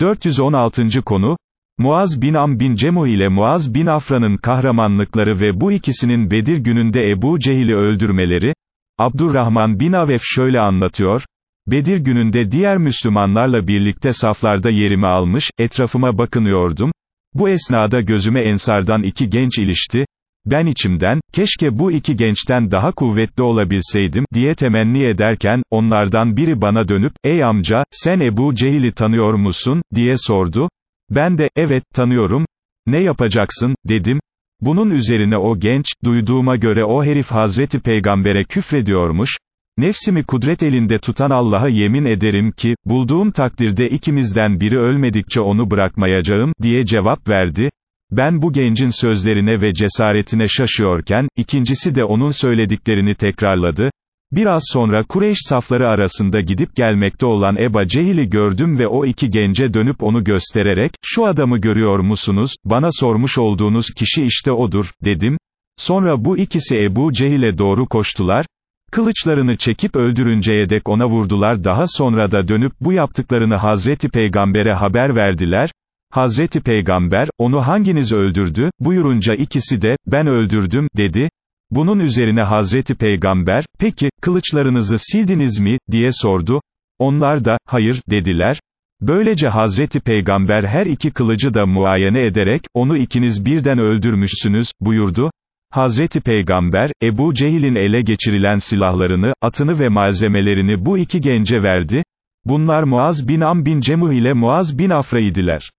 416. konu, Muaz bin Am bin Cemuh ile Muaz bin Afra'nın kahramanlıkları ve bu ikisinin Bedir gününde Ebu Cehil'i öldürmeleri, Abdurrahman bin Avef şöyle anlatıyor, Bedir gününde diğer Müslümanlarla birlikte saflarda yerimi almış, etrafıma bakınıyordum, bu esnada gözüme ensardan iki genç ilişti, ben içimden, keşke bu iki gençten daha kuvvetli olabilseydim, diye temenni ederken, onlardan biri bana dönüp, ey amca, sen Ebu Cehil'i tanıyor musun, diye sordu, ben de, evet, tanıyorum, ne yapacaksın, dedim, bunun üzerine o genç, duyduğuma göre o herif Hazreti Peygamber'e küfrediyormuş, nefsimi kudret elinde tutan Allah'a yemin ederim ki, bulduğum takdirde ikimizden biri ölmedikçe onu bırakmayacağım, diye cevap verdi, ben bu gencin sözlerine ve cesaretine şaşıyorken, ikincisi de onun söylediklerini tekrarladı, Biraz sonra Kureyş safları arasında gidip gelmekte olan Eba Cehil'i gördüm ve o iki gence dönüp onu göstererek, şu adamı görüyor musunuz, bana sormuş olduğunuz kişi işte odur, dedim. Sonra bu ikisi Ebu Cehil'e doğru koştular, kılıçlarını çekip öldürünceye dek ona vurdular. Daha sonra da dönüp bu yaptıklarını Hazreti Peygamber'e haber verdiler, Hazreti Peygamber, onu hanginiz öldürdü, buyurunca ikisi de, ben öldürdüm, dedi, bunun üzerine Hazreti Peygamber, peki, kılıçlarınızı sildiniz mi, diye sordu. Onlar da, hayır, dediler. Böylece Hazreti Peygamber her iki kılıcı da muayene ederek, onu ikiniz birden öldürmüşsünüz, buyurdu. Hazreti Peygamber, Ebu Cehil'in ele geçirilen silahlarını, atını ve malzemelerini bu iki gence verdi. Bunlar Muaz bin Am bin Cemuh ile Muaz bin Afra idiler.